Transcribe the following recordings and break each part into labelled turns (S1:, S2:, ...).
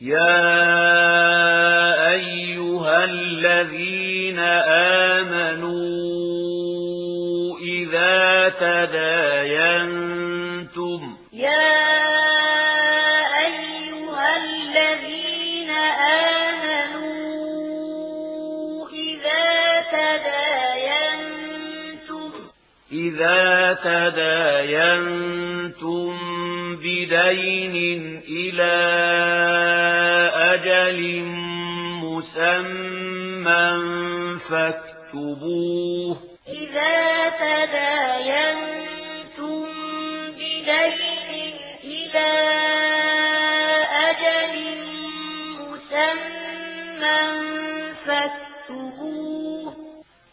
S1: يا أيها الذين آمنوا إذا تداينتم
S2: يا أيها الذين آمنوا إذا تداينتم
S1: إذا تداينتم بدين إلى أجل مسمى فاكتبوه.
S2: إذا تداينتم بدين إلى أجل مسمى فاكتبوه.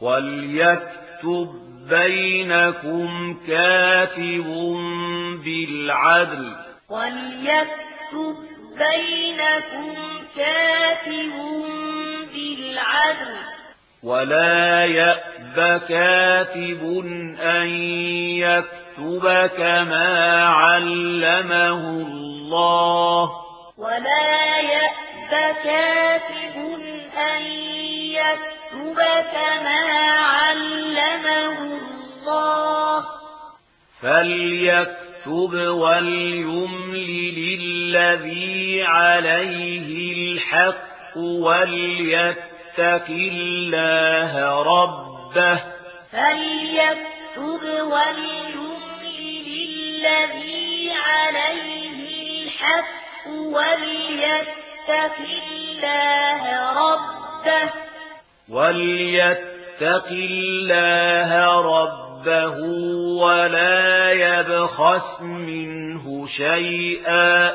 S1: وليكتب بينكم كاتب بالعدل.
S2: وليكتب بينكم كاتب بالعدل
S1: ولا يأب كاتب أن يكتب كما علمه الله
S2: ولا يأب كاتب أن يكتب كما علمه الله
S1: فليكتب يكتب وليملل الذي عليه الحق وليتك الله ربه
S2: فليكتب وليملل الذي عليه الحق وليتك الله ربه
S1: وليتك الله ربه ربه ولا يبخس منه شيئا.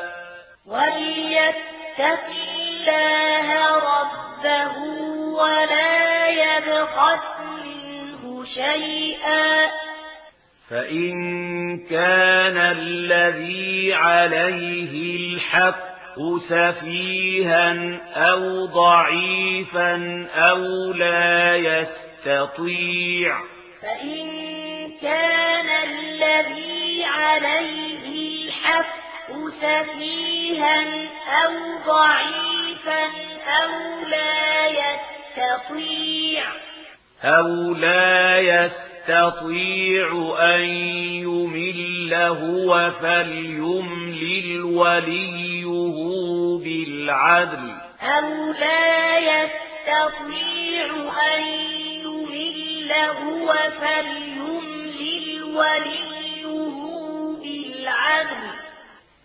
S2: وليتك الله ربه ولا يبخس منه شيئا.
S1: فإن كان الذي عليه الحق سفيها أو ضعيفا أو لا يستطيع.
S2: فإن كان الذي عليه الحق سفيها أو ضعيفا أو لا يستطيع
S1: أو لا يستطيع أن يمل هو فليملل وليه بالعدل.
S2: أو لا يستطيع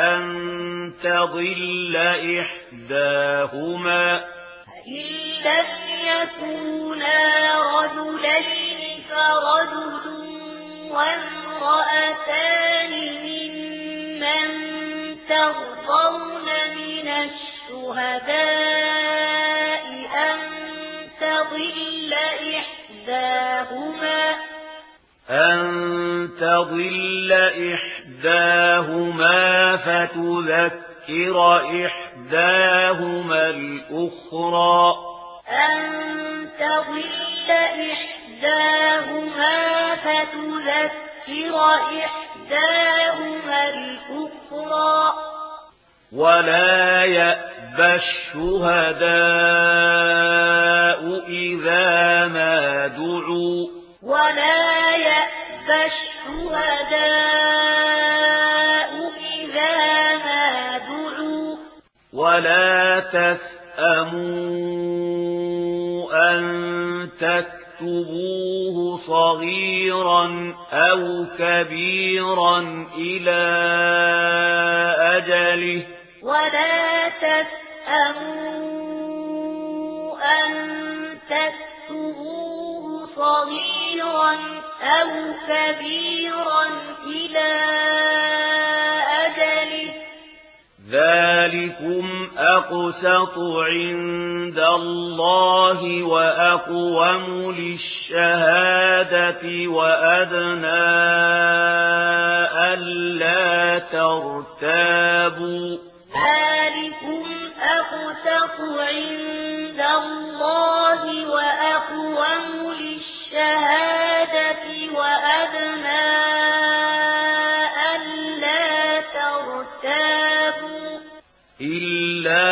S1: أن تضل إحداهما
S2: إلا يكونا رجلين فرجل وامرأتان ممن ترضون من الشهداء أن تضل إحداهما
S1: أن تضل إحداهما فتذكر إحداهما الأخرى.
S2: أن تضل إحداهما فتذكر إحداهما الأخرى.
S1: ولا يأبى الشهداء إذا ما دعوا.
S2: ولا
S1: تسأموا أن تكتبوه صغيرا أو كبيرا إلى أجله
S2: ولا تسأموا أن تكتبوه صغيرا أو كبيرا إلى أجله
S1: ذلكم أقسط عند الله وأقوم للشهادة وأدنى ألا ترتابوا.
S2: ذلكم أقسط عند الله وأقوم للشهادة وأدنى
S1: إلا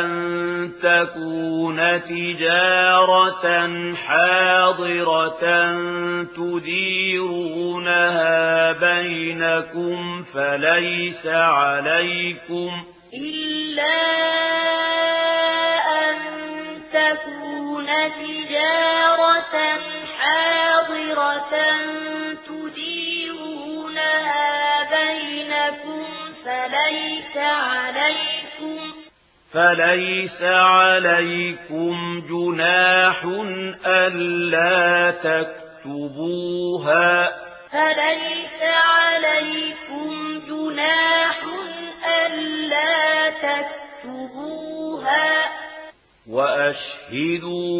S1: أن تكون تجارة حاضرة تديرونها بينكم فليس عليكم
S2: إلا أن تكون تجارة حاضرة فليس عليكم
S1: فليس عليكم جناح ألا تكتبوها.
S2: فليس عليكم جناح ألا تكتبوها.
S1: وأشهدوا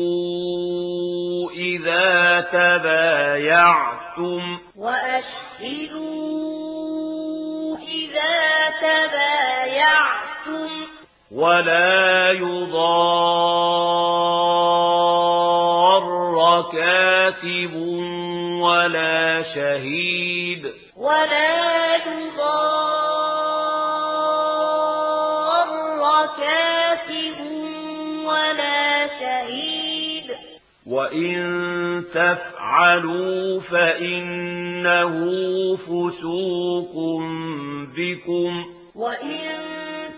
S1: إذا تبايعتم.
S2: وأشهدوا تبايعتم
S1: ولا يضار كاتب ولا شهيد
S2: ولا يضار
S1: وَإِن تَفْعَلُوا فَإِنَّهُ فُسُوقٌ بِكُمْ
S2: وَإِن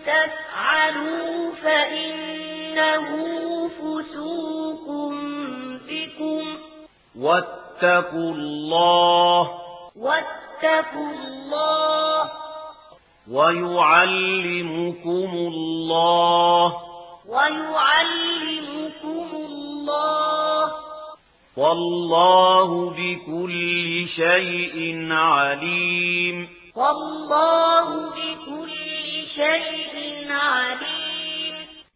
S2: تَفْعَلُوا فَإِنَّهُ فُسُوقٌ بِكُمْ
S1: وَاتَّقُوا اللَّهَ
S2: وَاتَّقُوا اللَّهَ
S1: وَيُعَلِّمُكُمُ اللَّهُ
S2: وَيُعَلِّمُكُمُ
S1: والله بكل شيء عليم.
S2: والله بكل شيء عليم.